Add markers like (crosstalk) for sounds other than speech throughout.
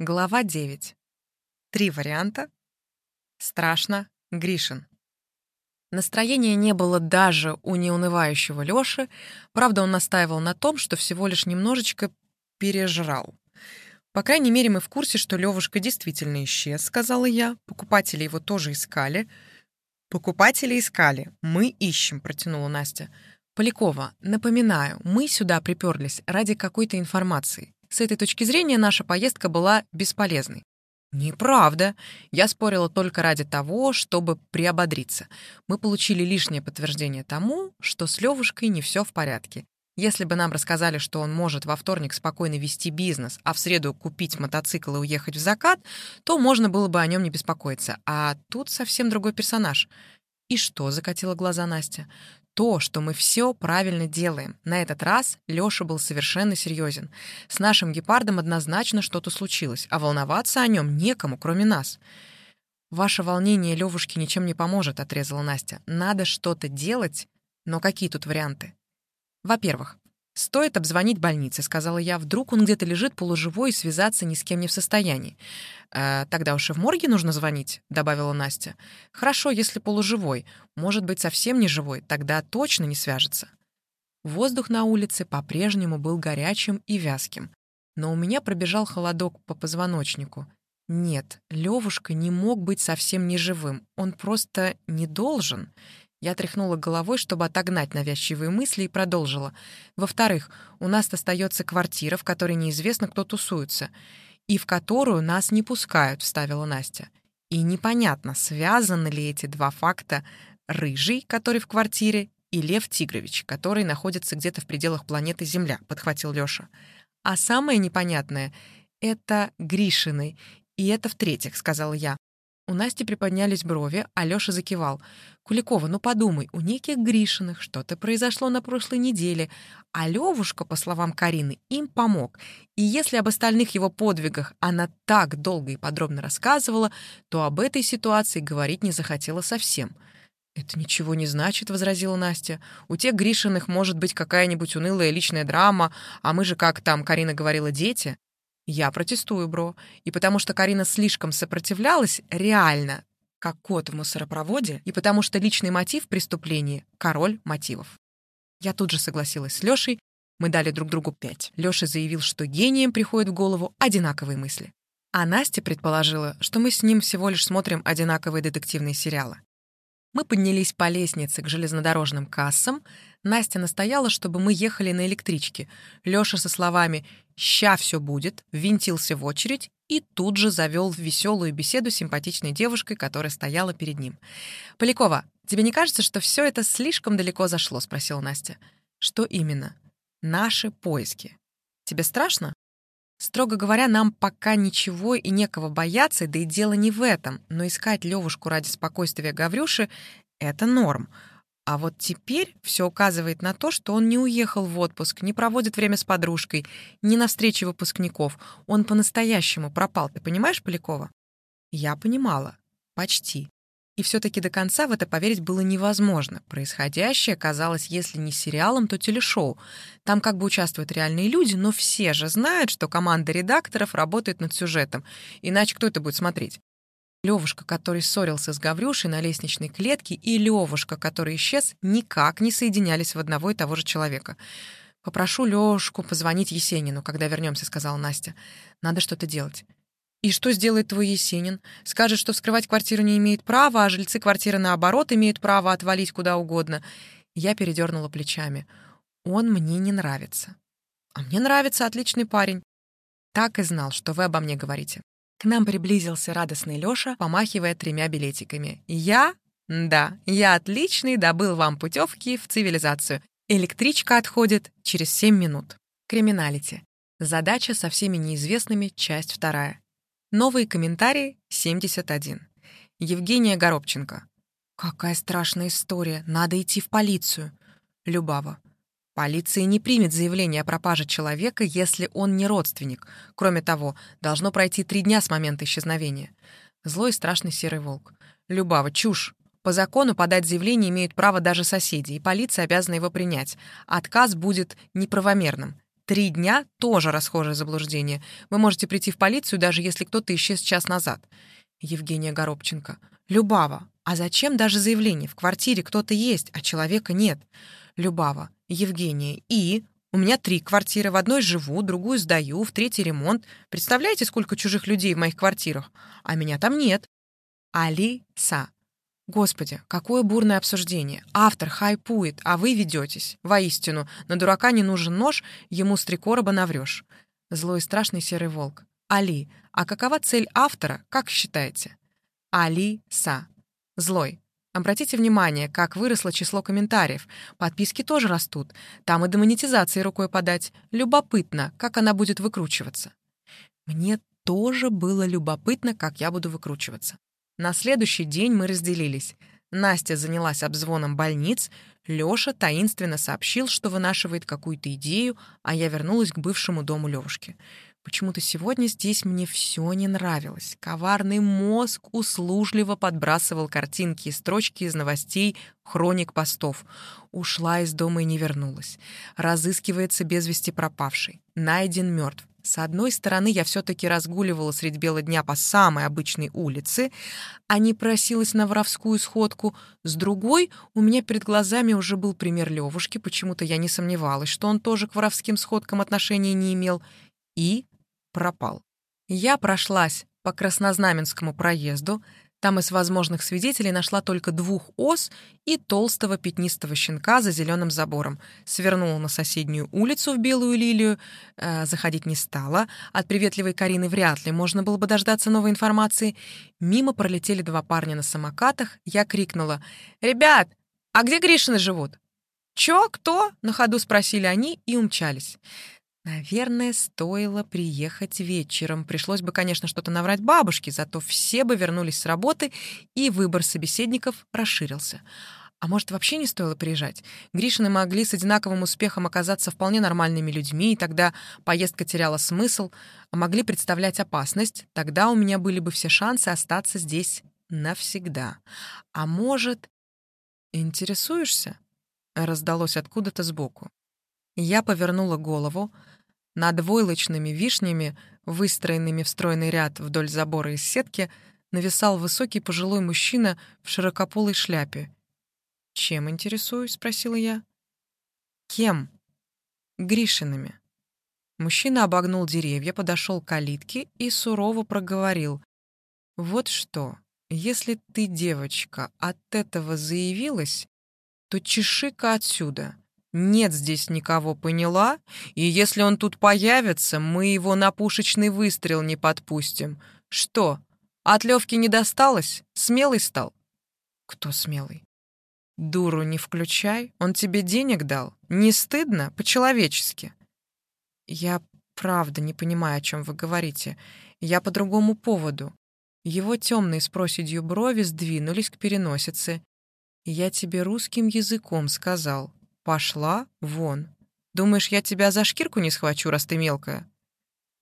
Глава 9. Три варианта. Страшно. Гришин. Настроения не было даже у неунывающего Лёши, правда, он настаивал на том, что всего лишь немножечко пережрал. По крайней мере, мы в курсе, что Левушка действительно исчез, сказала я. Покупатели его тоже искали. Покупатели искали. Мы ищем, протянула Настя. Полякова, напоминаю, мы сюда приперлись ради какой-то информации. С этой точки зрения наша поездка была бесполезной. Неправда. Я спорила только ради того, чтобы приободриться. Мы получили лишнее подтверждение тому, что с Левушкой не все в порядке. Если бы нам рассказали, что он может во вторник спокойно вести бизнес, а в среду купить мотоцикл и уехать в закат, то можно было бы о нем не беспокоиться. А тут совсем другой персонаж. «И что?» — закатила глаза Настя то, что мы все правильно делаем. На этот раз Лёша был совершенно серьезен. С нашим гепардом однозначно что-то случилось, а волноваться о нем некому, кроме нас. «Ваше волнение Левушке ничем не поможет», — отрезала Настя. «Надо что-то делать, но какие тут варианты?» «Во-первых, «Стоит обзвонить больницы», — сказала я. «Вдруг он где-то лежит полуживой и связаться ни с кем не в состоянии». «Э, «Тогда уж и в морге нужно звонить», — добавила Настя. «Хорошо, если полуживой. Может быть, совсем не живой. Тогда точно не свяжется». Воздух на улице по-прежнему был горячим и вязким. Но у меня пробежал холодок по позвоночнику. Нет, Левушка не мог быть совсем неживым. Он просто не должен. Я тряхнула головой, чтобы отогнать навязчивые мысли, и продолжила. Во-вторых, у нас остается квартира, в которой неизвестно, кто тусуется, и в которую нас не пускают, вставила Настя. И непонятно, связаны ли эти два факта Рыжий, который в квартире, и Лев Тигрович, который находится где-то в пределах планеты Земля, подхватил Лёша. А самое непонятное — это Гришины, и это в-третьих, сказала я. У Насти приподнялись брови, а Лёша закивал. «Куликова, ну подумай, у неких Гришиных что-то произошло на прошлой неделе, а Левушка, по словам Карины, им помог. И если об остальных его подвигах она так долго и подробно рассказывала, то об этой ситуации говорить не захотела совсем». «Это ничего не значит», — возразила Настя. «У тех Гришиных может быть какая-нибудь унылая личная драма, а мы же, как там Карина говорила, дети». Я протестую, бро. И потому что Карина слишком сопротивлялась, реально, как кот в мусоропроводе, и потому что личный мотив преступления — король мотивов. Я тут же согласилась с Лешей, мы дали друг другу пять. Леша заявил, что гением приходят в голову одинаковые мысли. А Настя предположила, что мы с ним всего лишь смотрим одинаковые детективные сериалы. Мы поднялись по лестнице к железнодорожным кассам. Настя настояла, чтобы мы ехали на электричке. Лёша со словами «ща все будет» ввинтился в очередь и тут же завел в веселую беседу с симпатичной девушкой, которая стояла перед ним. «Полякова, тебе не кажется, что все это слишком далеко зашло?» — спросила Настя. «Что именно?» «Наши поиски. Тебе страшно?» Строго говоря, нам пока ничего и некого бояться, да и дело не в этом, но искать Левушку ради спокойствия Гаврюши — это норм. А вот теперь все указывает на то, что он не уехал в отпуск, не проводит время с подружкой, не на встрече выпускников. Он по-настоящему пропал, ты понимаешь, Полякова? Я понимала. Почти. И все-таки до конца в это поверить было невозможно. Происходящее казалось, если не сериалом, то телешоу. Там как бы участвуют реальные люди, но все же знают, что команда редакторов работает над сюжетом. Иначе кто это будет смотреть? Левушка, который ссорился с Гаврюшей на лестничной клетке, и Левушка, который исчез, никак не соединялись в одного и того же человека. «Попрошу Лёшку позвонить Есенину, когда вернемся», — сказала Настя. «Надо что-то делать». И что сделает твой Есенин? Скажет, что вскрывать квартиру не имеет права, а жильцы квартиры, наоборот, имеют право отвалить куда угодно. Я передернула плечами. Он мне не нравится. А мне нравится отличный парень. Так и знал, что вы обо мне говорите. К нам приблизился радостный Лёша, помахивая тремя билетиками. Я? Да, я отличный, добыл вам путевки в цивилизацию. Электричка отходит через семь минут. Криминалити. Задача со всеми неизвестными, часть вторая. Новые комментарии 71. Евгения Горобченко. Какая страшная история. Надо идти в полицию. Любава. Полиция не примет заявление о пропаже человека, если он не родственник. Кроме того, должно пройти три дня с момента исчезновения. Злой страшный серый волк. Любава, чушь. По закону подать заявление имеют право даже соседи, и полиция обязана его принять. Отказ будет неправомерным. Три дня — тоже расхожее заблуждение. Вы можете прийти в полицию, даже если кто-то исчез час назад. Евгения Горобченко. Любава. А зачем даже заявление? В квартире кто-то есть, а человека нет. Любава. Евгения. И? У меня три квартиры. В одной живу, другую сдаю, в третий ремонт. Представляете, сколько чужих людей в моих квартирах? А меня там нет. Алиса. Господи, какое бурное обсуждение. Автор хайпует, а вы ведетесь. Воистину, на дурака не нужен нож, ему с три короба наврешь. Злой и страшный серый волк. Али, а какова цель автора, как считаете? Али-са. Злой. Обратите внимание, как выросло число комментариев. Подписки тоже растут. Там и до монетизации рукой подать. Любопытно, как она будет выкручиваться. Мне тоже было любопытно, как я буду выкручиваться. На следующий день мы разделились. Настя занялась обзвоном больниц, Лёша таинственно сообщил, что вынашивает какую-то идею, а я вернулась к бывшему дому Лёвушки. Почему-то сегодня здесь мне все не нравилось. Коварный мозг услужливо подбрасывал картинки и строчки из новостей, хроник постов. Ушла из дома и не вернулась. Разыскивается без вести пропавший. Найден мертв. С одной стороны, я все-таки разгуливала средь бела дня по самой обычной улице, а не просилась на воровскую сходку. С другой, у меня перед глазами уже был пример Левушки, почему-то я не сомневалась, что он тоже к воровским сходкам отношения не имел, и пропал. Я прошлась по Краснознаменскому проезду, там из возможных свидетелей нашла только двух ос и толстого пятнистого щенка за зеленым забором. Свернула на соседнюю улицу в Белую Лилию, э, заходить не стала. От приветливой Карины вряд ли можно было бы дождаться новой информации. Мимо пролетели два парня на самокатах. Я крикнула «Ребят, а где Гришины живут?» «Чё? Кто?» — на ходу спросили они и умчались. Наверное, стоило приехать вечером. Пришлось бы, конечно, что-то наврать бабушке, зато все бы вернулись с работы, и выбор собеседников расширился. А может, вообще не стоило приезжать? Гришины могли с одинаковым успехом оказаться вполне нормальными людьми, и тогда поездка теряла смысл, а могли представлять опасность, тогда у меня были бы все шансы остаться здесь навсегда. А может... «Интересуешься?» — раздалось откуда-то сбоку. Я повернула голову, над войлочными вишнями, выстроенными в стройный ряд вдоль забора из сетки, нависал высокий пожилой мужчина в широкополой шляпе. «Чем интересуюсь?» — спросила я. «Кем?» «Гришинами». Мужчина обогнул деревья, подошел к калитке и сурово проговорил. «Вот что, если ты, девочка, от этого заявилась, то чеши-ка отсюда. Нет здесь никого, поняла? И если он тут появится, мы его на пушечный выстрел не подпустим. Что, от Левки не досталось? Смелый стал? Кто смелый? Дуру не включай, он тебе денег дал. Не стыдно? По-человечески. Я правда не понимаю, о чем вы говорите. Я по другому поводу. Его темные с проседью брови сдвинулись к переносице. Я тебе русским языком сказал. «Пошла вон. Думаешь, я тебя за шкирку не схвачу, раз ты мелкая?»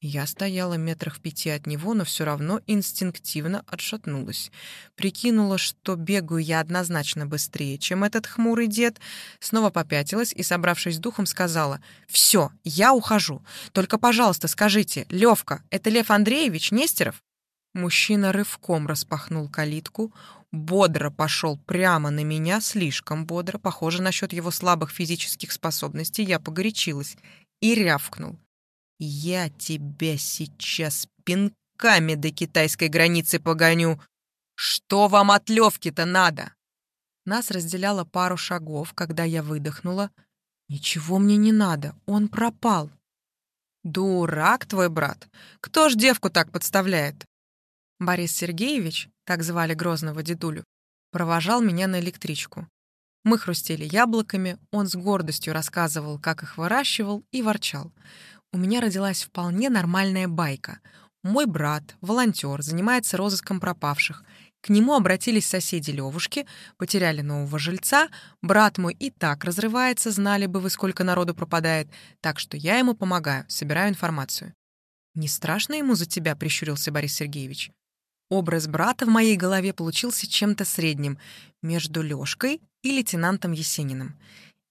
Я стояла метрах в пяти от него, но все равно инстинктивно отшатнулась. Прикинула, что бегаю я однозначно быстрее, чем этот хмурый дед. Снова попятилась и, собравшись духом, сказала, «Все, я ухожу. Только, пожалуйста, скажите, Левка, это Лев Андреевич Нестеров?» Мужчина рывком распахнул калитку, бодро пошел прямо на меня, слишком бодро, похоже, насчет его слабых физических способностей я погорячилась, и рявкнул. «Я тебя сейчас пинками до китайской границы погоню! Что вам от Левки-то надо?» Нас разделяло пару шагов, когда я выдохнула. «Ничего мне не надо, он пропал». «Дурак твой брат! Кто ж девку так подставляет?» Борис Сергеевич, так звали грозного дедулю, провожал меня на электричку. Мы хрустели яблоками, он с гордостью рассказывал, как их выращивал, и ворчал. У меня родилась вполне нормальная байка. Мой брат, волонтер, занимается розыском пропавших. К нему обратились соседи Левушки, потеряли нового жильца, брат мой и так разрывается, знали бы вы, сколько народу пропадает, так что я ему помогаю, собираю информацию. «Не страшно ему за тебя?» — прищурился Борис Сергеевич. Образ брата в моей голове получился чем-то средним между Лёшкой и лейтенантом Есениным.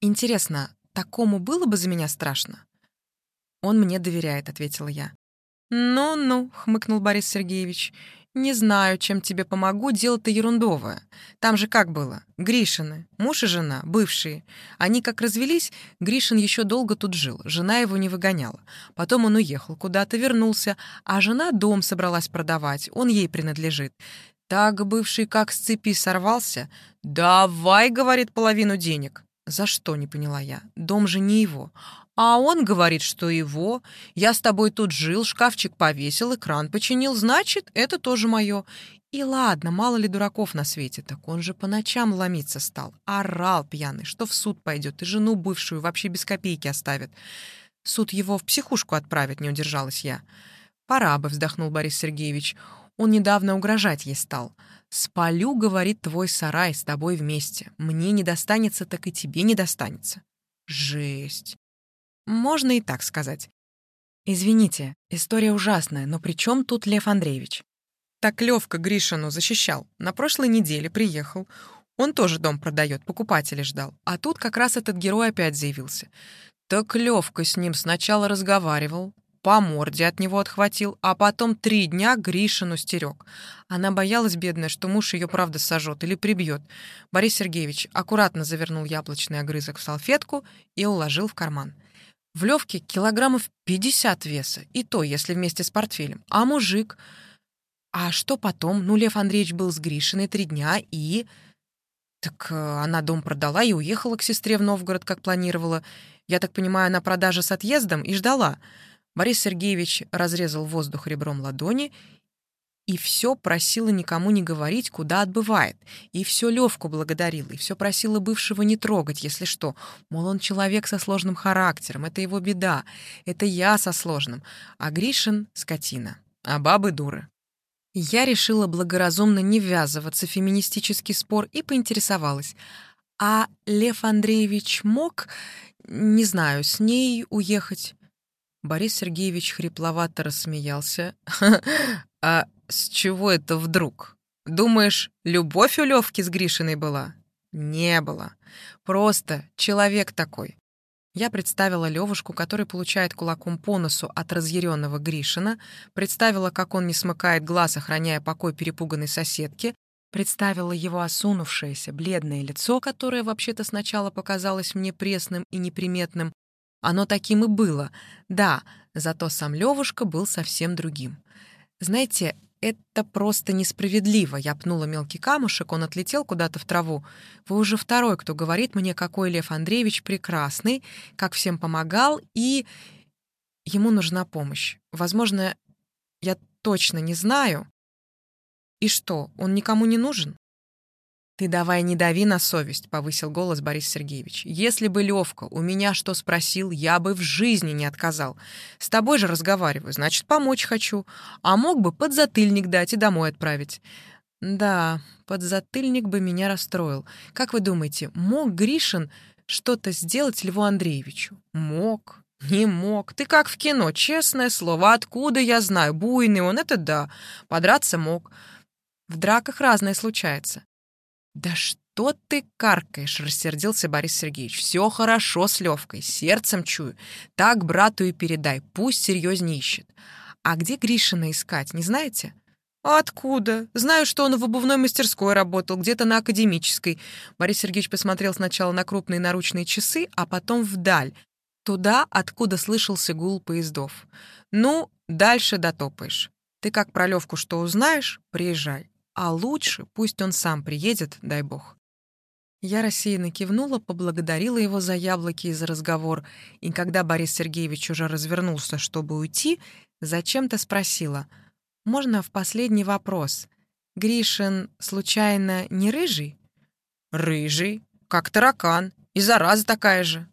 Интересно, такому было бы за меня страшно? Он мне доверяет», — ответила я. «Ну-ну», — хмыкнул Борис Сергеевич, «Не знаю, чем тебе помогу, дело-то ерундовое. Там же как было? Гришины, муж и жена, бывшие. Они как развелись, Гришин еще долго тут жил, жена его не выгоняла. Потом он уехал куда-то, вернулся, а жена дом собралась продавать, он ей принадлежит. Так бывший как с цепи сорвался. «Давай, — говорит, — половину денег». «За что?» — не поняла я. «Дом же не его». А он говорит, что его. Я с тобой тут жил, шкафчик повесил, экран починил, значит, это тоже мое. И ладно, мало ли дураков на свете, так он же по ночам ломиться стал. Орал пьяный, что в суд пойдет, и жену бывшую вообще без копейки оставит. Суд его в психушку отправит, не удержалась я. Пора бы, вздохнул Борис Сергеевич. Он недавно угрожать ей стал. «Спалю, — говорит, — твой сарай с тобой вместе. Мне не достанется, так и тебе не достанется». Жесть. Можно и так сказать. Извините, история ужасная, но при чем тут Лев Андреевич? Так Левка Гришину защищал. На прошлой неделе приехал. Он тоже дом продает, покупателей ждал. А тут как раз этот герой опять заявился. Так Левка с ним сначала разговаривал, по морде от него отхватил, а потом три дня Гришину стерег. Она боялась, бедная, что муж ее правда сожжет или прибьет. Борис Сергеевич аккуратно завернул яблочный огрызок в салфетку и уложил в карман. В Левке килограммов 50 веса, и то, если вместе с портфелем. А мужик... А что потом? Ну, Лев Андреевич был с Гришиной три дня, и... Так э, она дом продала и уехала к сестре в Новгород, как планировала. Я так понимаю, на продаже с отъездом и ждала. Борис Сергеевич разрезал воздух ребром ладони и все просила никому не говорить, куда отбывает. И все Левку благодарила, и все просила бывшего не трогать, если что. Мол, он человек со сложным характером, это его беда. Это я со сложным. А Гришин — скотина. А бабы — дуры. Я решила благоразумно не ввязываться в феминистический спор и поинтересовалась. А Лев Андреевич мог, не знаю, с ней уехать? Борис Сергеевич хрипловато рассмеялся. (laughs) «А с чего это вдруг? Думаешь, любовь у Левки с Гришиной была? Не было. Просто человек такой. Я представила Левушку, который получает кулаком по носу от разъяренного Гришина, представила, как он не смыкает глаз, охраняя покой перепуганной соседки, представила его осунувшееся, бледное лицо, которое вообще-то сначала показалось мне пресным и неприметным. Оно таким и было. Да, зато сам Левушка был совсем другим. Знаете, это просто несправедливо. Я пнула мелкий камушек, он отлетел куда-то в траву. Вы уже второй, кто говорит мне, какой Лев Андреевич прекрасный, как всем помогал, и ему нужна помощь. Возможно, я точно не знаю. И что, он никому не нужен? «Ты давай не дави на совесть», — повысил голос Борис Сергеевич. «Если бы Левка у меня что спросил, я бы в жизни не отказал. С тобой же разговариваю, значит, помочь хочу. А мог бы подзатыльник дать и домой отправить». «Да, подзатыльник бы меня расстроил. Как вы думаете, мог Гришин что-то сделать Льву Андреевичу?» «Мог». «Не мог. Ты как в кино, честное слово. Откуда я знаю? Буйный он, это да. Подраться мог. В драках разное случается. «Да что ты каркаешь?» — рассердился Борис Сергеевич. «Все хорошо с Левкой, сердцем чую. Так брату и передай, пусть серьезнее ищет. А где Гришина искать, не знаете?» «Откуда? Знаю, что он в обувной мастерской работал, где-то на академической». Борис Сергеевич посмотрел сначала на крупные наручные часы, а потом вдаль, туда, откуда слышался гул поездов. «Ну, дальше дотопаешь. Ты как про Левку что узнаешь, приезжай. А лучше пусть он сам приедет, дай бог. Я рассеянно кивнула, поблагодарила его за яблоки и за разговор, и когда Борис Сергеевич уже развернулся, чтобы уйти, зачем-то спросила, «Можно в последний вопрос? Гришин, случайно, не рыжий?» «Рыжий, как таракан, и зараза такая же».